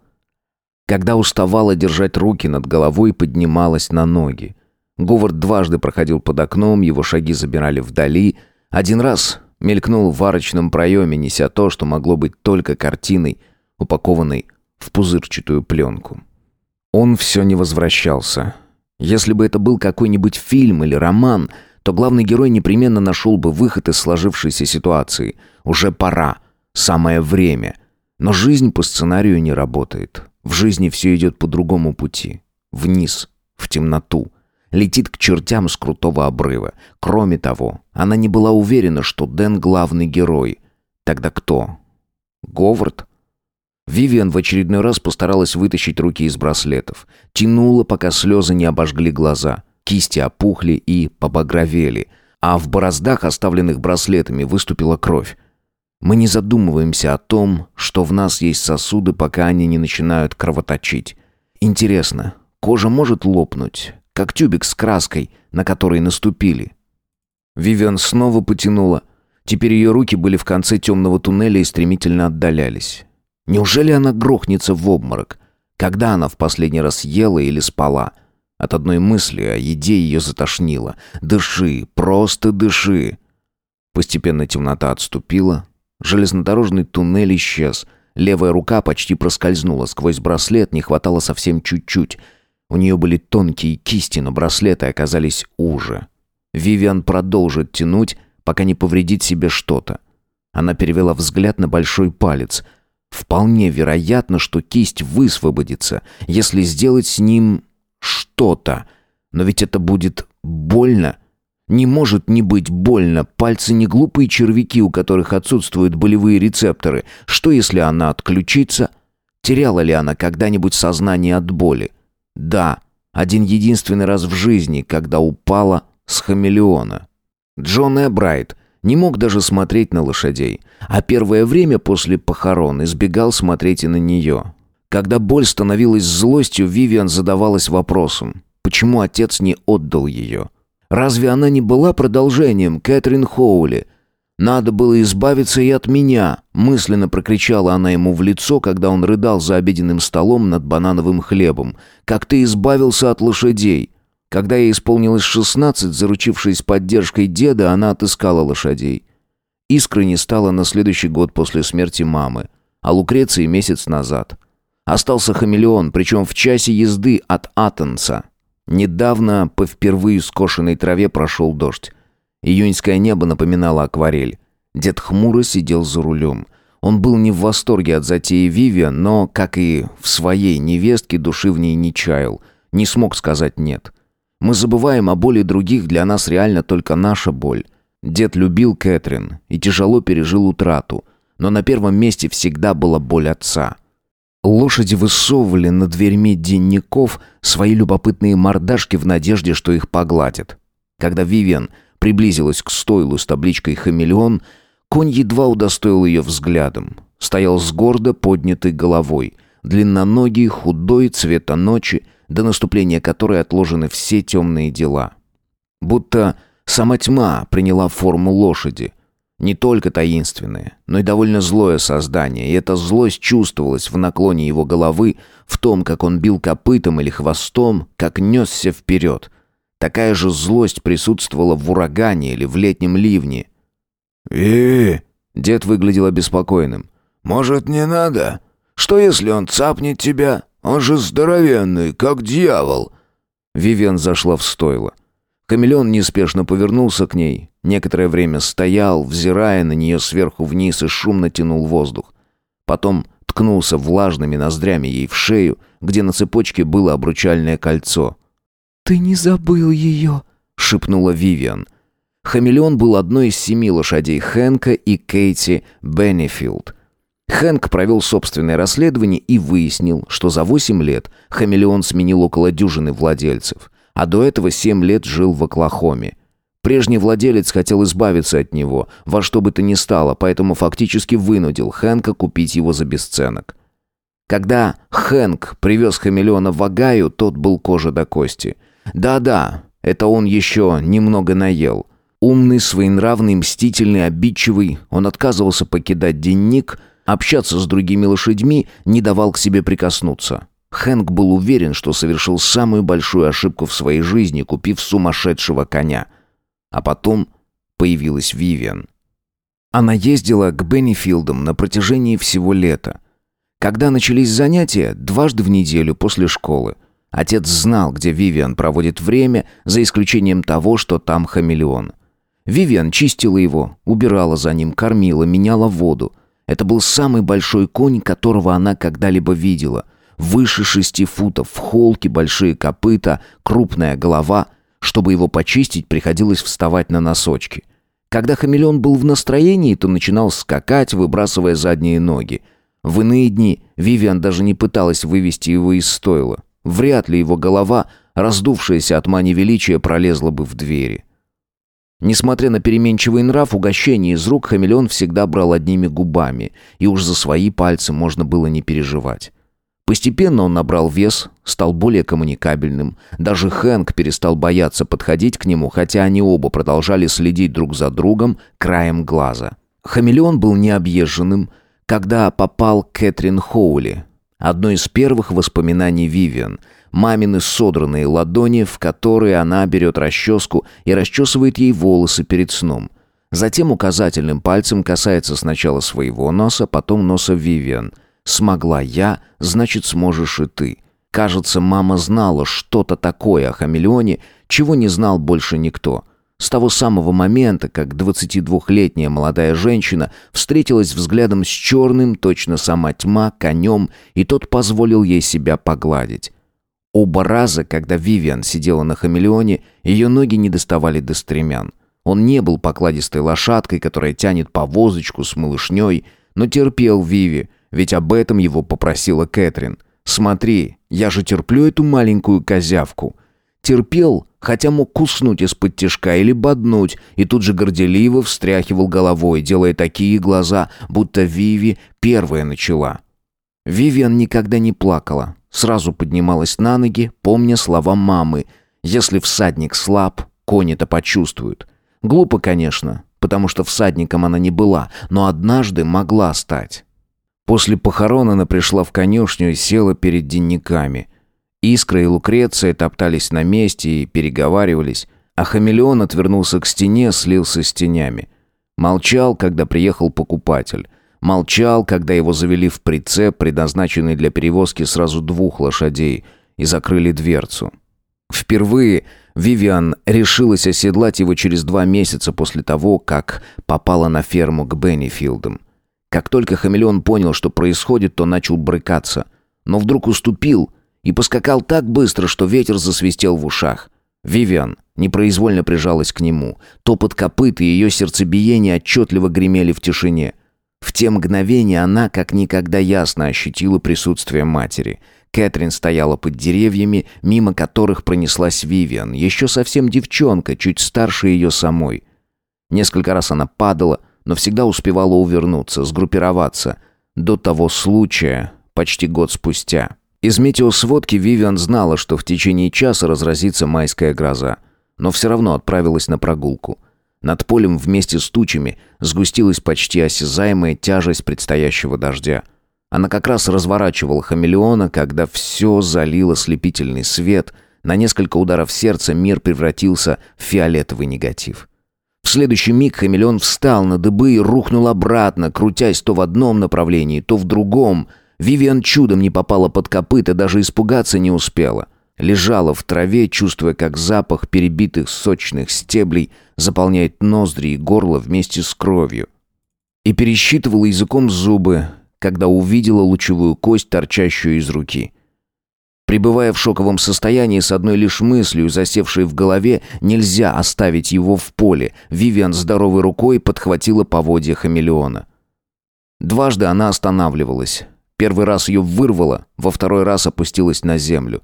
Когда уставала держать руки над головой, поднималась на ноги. Говард дважды проходил под окном, его шаги забирали вдали. Один раз мелькнул в арочном проеме, неся то, что могло быть только картиной, упакованной в пузырчатую пленку. Он все не возвращался. Если бы это был какой-нибудь фильм или роман, то главный герой непременно нашел бы выход из сложившейся ситуации. Уже пора. Самое время. Но жизнь по сценарию не работает. В жизни все идет по другому пути. Вниз, в темноту. Летит к чертям с крутого обрыва. Кроме того, она не была уверена, что Дэн главный герой. Тогда кто? Говард? Вивиан в очередной раз постаралась вытащить руки из браслетов. Тянула, пока слезы не обожгли глаза. Кисти опухли и побагровели. А в бороздах, оставленных браслетами, выступила кровь. Мы не задумываемся о том, что в нас есть сосуды, пока они не начинают кровоточить. Интересно, кожа может лопнуть, как тюбик с краской, на который наступили? Вивиан снова потянула. Теперь ее руки были в конце темного туннеля и стремительно отдалялись. Неужели она грохнется в обморок? Когда она в последний раз ела или спала? От одной мысли о еде ее затошнило. «Дыши, просто дыши!» Постепенно темнота отступила. Железнодорожный туннель исчез. Левая рука почти проскользнула. Сквозь браслет не хватало совсем чуть-чуть. У нее были тонкие кисти, но браслеты оказались уже. Вивиан продолжит тянуть, пока не повредит себе что-то. Она перевела взгляд на большой палец — Вполне вероятно, что кисть высвободится, если сделать с ним что-то. Но ведь это будет больно. Не может не быть больно. Пальцы не глупые червяки, у которых отсутствуют болевые рецепторы. Что если она отключится? Теряла ли она когда-нибудь сознание от боли? Да, один единственный раз в жизни, когда упала с хамелеона. Джон Эбрайт не мог даже смотреть на лошадей, а первое время после похорон избегал смотреть и на нее. Когда боль становилась злостью, Вивиан задавалась вопросом, почему отец не отдал ее? Разве она не была продолжением Кэтрин Хоули? «Надо было избавиться и от меня», — мысленно прокричала она ему в лицо, когда он рыдал за обеденным столом над банановым хлебом. «Как ты избавился от лошадей?» Когда ей исполнилось шестнадцать, заручившись поддержкой деда, она отыскала лошадей. Искры не стало на следующий год после смерти мамы, а Лукреции месяц назад. Остался хамелеон, причем в часе езды от Атенса. Недавно по впервые скошенной траве прошел дождь. Июньское небо напоминало акварель. Дед хмуро сидел за рулем. Он был не в восторге от затеи Вивиан, но, как и в своей невестке, души в ней не чаял. Не смог сказать «нет». Мы забываем о боли других, для нас реально только наша боль. Дед любил Кэтрин и тяжело пережил утрату, но на первом месте всегда была боль отца. Лошади высовывали над дверьми денников свои любопытные мордашки в надежде, что их погладят. Когда Вивиан приблизилась к стойлу с табличкой «Хамелеон», конь едва удостоил ее взглядом. Стоял с гордо поднятой головой, длинноногий, худой, цвета ночи, до наступления которой отложены все темные дела. Будто сама тьма приняла форму лошади. Не только таинственное, но и довольно злое создание, и эта злость чувствовалась в наклоне его головы, в том, как он бил копытом или хвостом, как несся вперед. Такая же злость присутствовала в урагане или в летнем ливне. «И...» — дед выглядел обеспокоенным. «Может, не надо? Что, если он цапнет тебя? Он же здоровенный, как дьявол!» Вивиан зашла в стойло. Хамелеон неспешно повернулся к ней, некоторое время стоял, взирая на нее сверху вниз и шумно тянул воздух. Потом ткнулся влажными ноздрями ей в шею, где на цепочке было обручальное кольцо. «Ты не забыл ее», — шепнула Вивиан. Хамелеон был одной из семи лошадей Хэнка и Кейти Беннифилд. Хэнк провел собственное расследование и выяснил, что за 8 лет хамелеон сменил около дюжины владельцев, а до этого 7 лет жил в Оклахоме. Прежний владелец хотел избавиться от него, во что бы то ни стало, поэтому фактически вынудил Хэнка купить его за бесценок. Когда Хэнк привез хамелеона в Агаю, тот был кожа до кости. Да-да, это он еще немного наел. Умный, своенравный, мстительный, обидчивый, он отказывался покидать денник – Общаться с другими лошадьми не давал к себе прикоснуться. Хэнк был уверен, что совершил самую большую ошибку в своей жизни, купив сумасшедшего коня. А потом появилась Вивиан. Она ездила к Беннифилдам на протяжении всего лета. Когда начались занятия, дважды в неделю после школы. Отец знал, где Вивиан проводит время, за исключением того, что там хамелеон. Вивиан чистила его, убирала за ним, кормила, меняла воду – это был самый большой конь, которого она когда-либо видела. Выше шести футов, в холке большие копыта, крупная голова. Чтобы его почистить, приходилось вставать на носочки. Когда хамелеон был в настроении, то начинал скакать, выбрасывая задние ноги. В иные дни Вивиан даже не пыталась вывести его из стойла. Вряд ли его голова, раздувшаяся от мани величия, пролезла бы в двери. Несмотря на переменчивый нрав, угощение из рук хамелеон всегда брал одними губами, и уж за свои пальцы можно было не переживать. Постепенно он набрал вес, стал более коммуникабельным. Даже Хэнк перестал бояться подходить к нему, хотя они оба продолжали следить друг за другом краем глаза. Хамелеон был необъезженным, когда попал Кэтрин Хоули. Одно из первых воспоминаний Вивиан – мамины содранные ладони, в которые она берет расческу и расчесывает ей волосы перед сном. Затем указательным пальцем касается сначала своего носа, потом носа Вивиан. «Смогла я, значит, сможешь и ты». Кажется, мама знала что-то такое о хамелеоне, чего не знал больше никто. С того самого момента, как 22-летняя молодая женщина встретилась взглядом с черным, точно сама тьма, конем, и тот позволил ей себя погладить. Оба раза, когда Вивиан сидела на хамелеоне, ее ноги не доставали до стремян. Он не был покладистой лошадкой, которая тянет повозочку с малышней, но терпел Виви, ведь об этом его попросила Кэтрин. «Смотри, я же терплю эту маленькую козявку». Терпел, хотя мог куснуть из-под тишка или боднуть, и тут же горделиво встряхивал головой, делая такие глаза, будто Виви первая начала. Вивиан никогда не плакала, сразу поднималась на ноги, помня слова мамы. «Если всадник слаб, конь это почувствует». Глупо, конечно, потому что всадником она не была, но однажды могла стать. После похорон она пришла в конюшню и села перед денниками. Искра и Лукреция топтались на месте и переговаривались, а хамелеон отвернулся к стене, слился с тенями. Молчал, когда приехал покупатель. Молчал, когда его завели в прицеп, предназначенный для перевозки сразу двух лошадей, и закрыли дверцу. Впервые Вивиан решилась оседлать его через два месяца после того, как попала на ферму к Беннифилдам. Как только хамелеон понял, что происходит, то начал брыкаться. Но вдруг уступил и поскакал так быстро, что ветер засвистел в ушах. Вивиан непроизвольно прижалась к нему. Топот копыт и ее сердцебиение отчетливо гремели в тишине. В те мгновения она как никогда ясно ощутила присутствие матери — Кэтрин стояла под деревьями, мимо которых пронеслась Вивиан, еще совсем девчонка, чуть старше ее самой. Несколько раз она падала, но всегда успевала увернуться, сгруппироваться. До того случая, почти год спустя. Из метеосводки Вивиан знала, что в течение часа разразится майская гроза, но все равно отправилась на прогулку. Над полем вместе с тучами сгустилась почти осязаемая тяжесть предстоящего дождя – она как раз разворачивала хамелеона, когда все залило слепительный свет. На несколько ударов сердца мир превратился в фиолетовый негатив. В следующий миг хамелеон встал на дыбы и рухнул обратно, крутясь то в одном направлении, то в другом. Вивиан чудом не попала под копыта, даже испугаться не успела. Лежала в траве, чувствуя, как запах перебитых сочных стеблей заполняет ноздри и горло вместе с кровью. И пересчитывала языком зубы, когда увидела лучевую кость, торчащую из руки. Пребывая в шоковом состоянии с одной лишь мыслью, засевшей в голове, нельзя оставить его в поле. Вивиан здоровой рукой подхватила поводья хамелеона. Дважды она останавливалась. Первый раз ее вырвало, во второй раз опустилась на землю.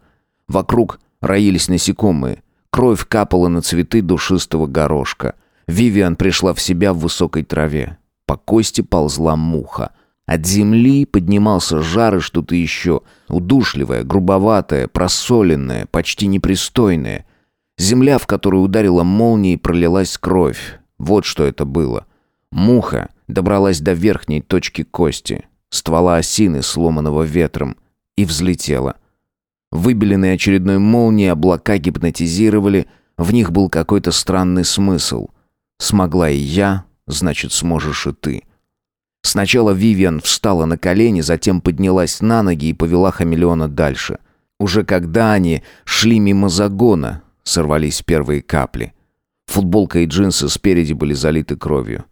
Вокруг роились насекомые. Кровь капала на цветы душистого горошка. Вивиан пришла в себя в высокой траве. По кости ползла муха. От земли поднимался жар и что-то еще. Удушливое, грубоватое, просоленное, почти непристойное. Земля, в которую ударила молния, пролилась кровь. Вот что это было. Муха добралась до верхней точки кости, ствола осины, сломанного ветром, и взлетела. Выбеленные очередной молнией облака гипнотизировали, в них был какой-то странный смысл. «Смогла и я, значит, сможешь и ты». Сначала Вивиан встала на колени, затем поднялась на ноги и повела хамелеона дальше. Уже когда они шли мимо загона, сорвались первые капли. Футболка и джинсы спереди были залиты кровью.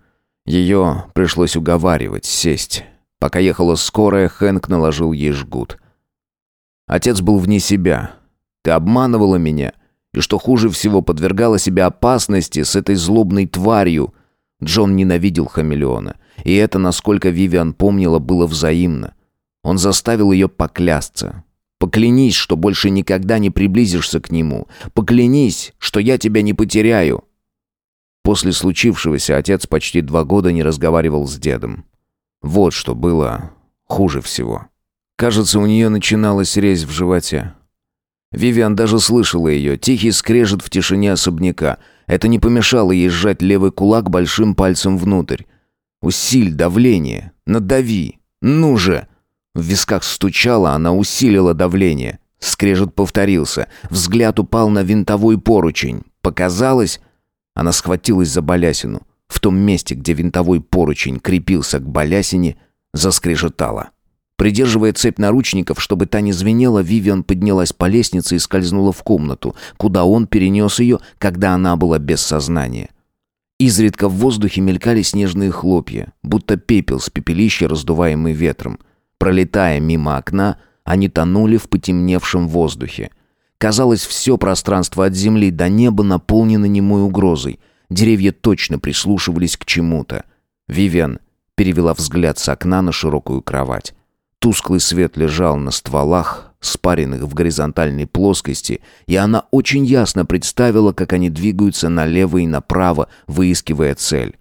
Ее пришлось уговаривать, сесть. Пока ехала скорая, Хэнк наложил ей жгут. Отец был вне себя. Ты обманывала меня, и что хуже всего, подвергала себя опасности с этой злобной тварью. Джон ненавидел хамелеона. И это, насколько Вивиан помнила, было взаимно. Он заставил ее поклясться. «Поклянись, что больше никогда не приблизишься к нему. Поклянись, что я тебя не потеряю». После случившегося отец почти два года не разговаривал с дедом. Вот что было хуже всего. Кажется, у нее начиналась резь в животе. Вивиан даже слышала ее, тихий скрежет в тишине особняка. Это не помешало ей сжать левый кулак большим пальцем внутрь. Усиль давление. Надави. Ну же!» В висках стучало, она усилила давление. Скрежет повторился. Взгляд упал на винтовой поручень. Показалось... Она схватилась за балясину. В том месте, где винтовой поручень крепился к балясине, заскрежетала. Придерживая цепь наручников, чтобы та не звенела, Вивиан поднялась по лестнице и скользнула в комнату, куда он перенес ее, когда она была без сознания. Изредка в воздухе мелькали снежные хлопья, будто пепел с пепелища, раздуваемый ветром. Пролетая мимо окна, они тонули в потемневшем воздухе. Казалось, все пространство от земли до неба наполнено немой угрозой. Деревья точно прислушивались к чему-то. Вивиан перевела взгляд с окна на широкую кровать. Тусклый свет лежал на стволах, спаренных в горизонтальной плоскости, и она очень ясно представила, как они двигаются налево и направо, выискивая цель.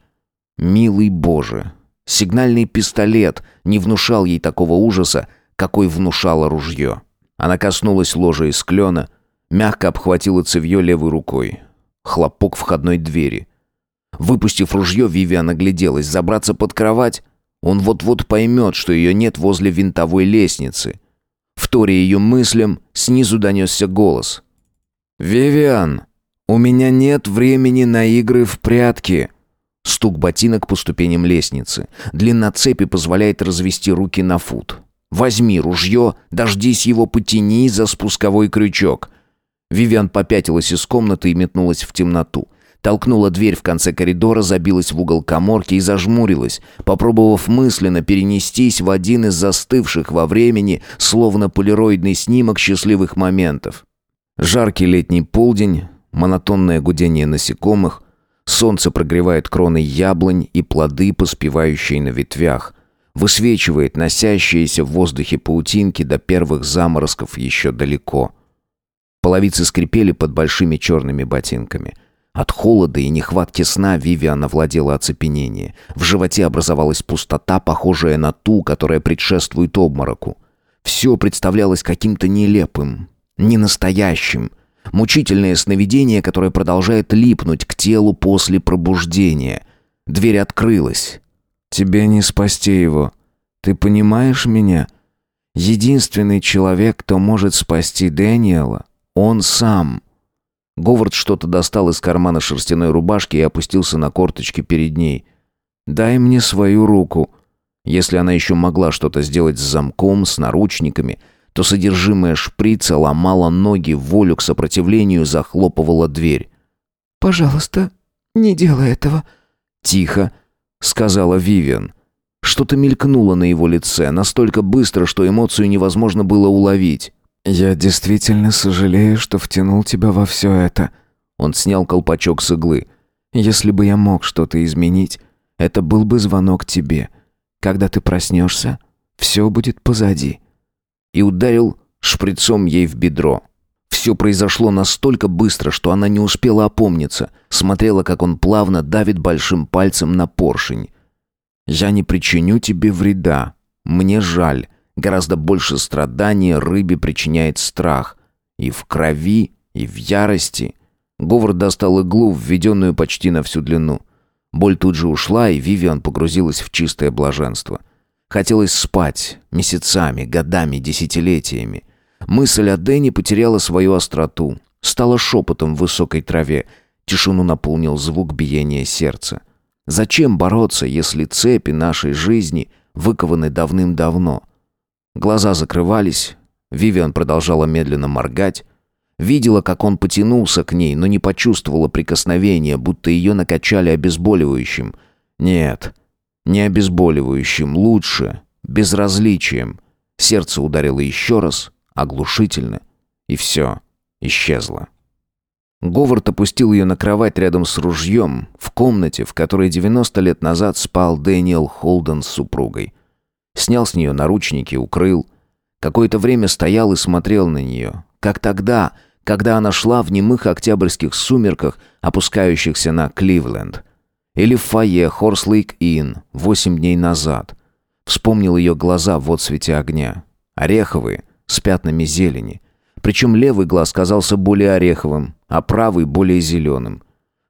Милый Боже! Сигнальный пистолет не внушал ей такого ужаса, какой внушало ружье. Она коснулась ложа из клена, мягко обхватила цевье левой рукой. Хлопок входной двери. Выпустив ружье, Вивиан огляделась. Забраться под кровать? Он вот-вот поймет, что ее нет возле винтовой лестницы. Вторя ее мыслям, снизу донесся голос. «Вивиан, у меня нет времени на игры в прятки». Стук ботинок по ступеням лестницы. Длина цепи позволяет развести руки на фут. «Возьми ружье, дождись его, потяни за спусковой крючок». Вивиан попятилась из комнаты и метнулась в темноту. Толкнула дверь в конце коридора, забилась в угол коморки и зажмурилась, попробовав мысленно перенестись в один из застывших во времени, словно полироидный снимок счастливых моментов. Жаркий летний полдень, монотонное гудение насекомых, солнце прогревает кроны яблонь и плоды, поспевающие на ветвях, высвечивает носящиеся в воздухе паутинки до первых заморозков еще далеко. Половицы скрипели под большими черными ботинками – от холода и нехватки сна Вивиан овладела оцепенение. В животе образовалась пустота, похожая на ту, которая предшествует обмороку. Все представлялось каким-то нелепым, ненастоящим. Мучительное сновидение, которое продолжает липнуть к телу после пробуждения. Дверь открылась. «Тебе не спасти его. Ты понимаешь меня? Единственный человек, кто может спасти Дэниела, он сам». Говард что-то достал из кармана шерстяной рубашки и опустился на корточки перед ней. «Дай мне свою руку». Если она еще могла что-то сделать с замком, с наручниками, то содержимое шприца ломало ноги, волю к сопротивлению захлопывала дверь. «Пожалуйста, не делай этого». «Тихо», — сказала Вивиан. Что-то мелькнуло на его лице, настолько быстро, что эмоцию невозможно было уловить. «Я действительно сожалею, что втянул тебя во все это». Он снял колпачок с иглы. «Если бы я мог что-то изменить, это был бы звонок тебе. Когда ты проснешься, все будет позади». И ударил шприцом ей в бедро. Все произошло настолько быстро, что она не успела опомниться, смотрела, как он плавно давит большим пальцем на поршень. «Я не причиню тебе вреда. Мне жаль. Гораздо больше страдания рыбе причиняет страх. И в крови, и в ярости. Говард достал иглу, введенную почти на всю длину. Боль тут же ушла, и Вивиан погрузилась в чистое блаженство. Хотелось спать месяцами, годами, десятилетиями. Мысль о Дэне потеряла свою остроту, стала шепотом в высокой траве. Тишину наполнил звук биения сердца. Зачем бороться, если цепи нашей жизни выкованы давным-давно? Глаза закрывались. Вивиан продолжала медленно моргать. Видела, как он потянулся к ней, но не почувствовала прикосновения, будто ее накачали обезболивающим. Нет, не обезболивающим, лучше, безразличием. Сердце ударило еще раз, оглушительно, и все, исчезло. Говард опустил ее на кровать рядом с ружьем, в комнате, в которой 90 лет назад спал Дэниел Холден с супругой. Снял с нее наручники, укрыл. Какое-то время стоял и смотрел на нее. Как тогда, когда она шла в немых октябрьских сумерках, опускающихся на Кливленд. Или в фойе Хорслейк Инн восемь дней назад. Вспомнил ее глаза в отсвете огня. Ореховые, с пятнами зелени. Причем левый глаз казался более ореховым, а правый более зеленым.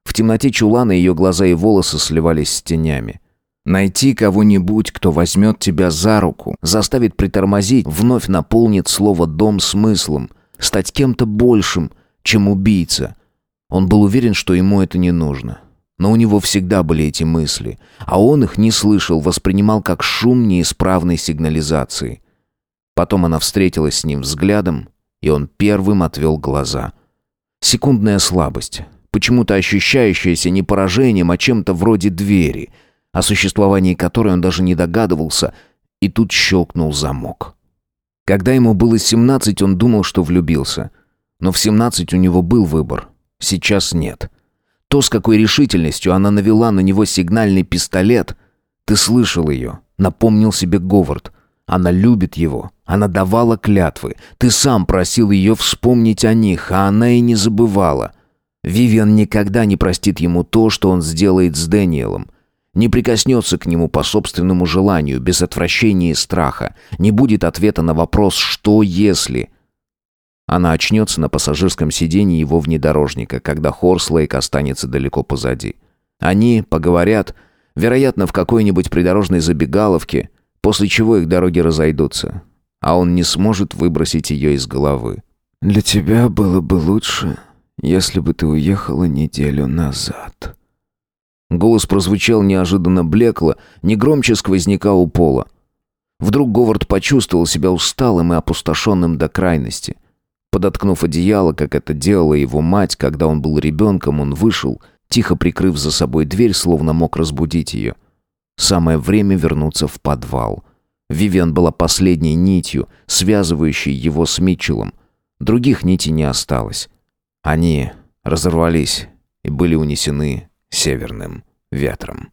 В темноте чулана ее глаза и волосы сливались с тенями. Найти кого-нибудь, кто возьмет тебя за руку, заставит притормозить, вновь наполнит слово «дом» смыслом, стать кем-то большим, чем убийца. Он был уверен, что ему это не нужно. Но у него всегда были эти мысли, а он их не слышал, воспринимал как шум неисправной сигнализации. Потом она встретилась с ним взглядом, и он первым отвел глаза. Секундная слабость, почему-то ощущающаяся не поражением, а чем-то вроде двери, о существовании которой он даже не догадывался, и тут щелкнул замок. Когда ему было 17, он думал, что влюбился. Но в 17 у него был выбор. Сейчас нет. То, с какой решительностью она навела на него сигнальный пистолет. Ты слышал ее, напомнил себе Говард. Она любит его, она давала клятвы. Ты сам просил ее вспомнить о них, а она и не забывала. Вивиан никогда не простит ему то, что он сделает с Дэниелом не прикоснется к нему по собственному желанию, без отвращения и страха, не будет ответа на вопрос «что если?». Она очнется на пассажирском сиденье его внедорожника, когда Хорслейк останется далеко позади. Они поговорят, вероятно, в какой-нибудь придорожной забегаловке, после чего их дороги разойдутся, а он не сможет выбросить ее из головы. «Для тебя было бы лучше, если бы ты уехала неделю назад», Голос прозвучал неожиданно блекло, не громче сквозняка у пола. Вдруг Говард почувствовал себя усталым и опустошенным до крайности. Подоткнув одеяло, как это делала его мать, когда он был ребенком, он вышел, тихо прикрыв за собой дверь, словно мог разбудить ее. Самое время вернуться в подвал. Вивиан была последней нитью, связывающей его с Митчеллом. Других нитей не осталось. Они разорвались и были унесены северным ветром.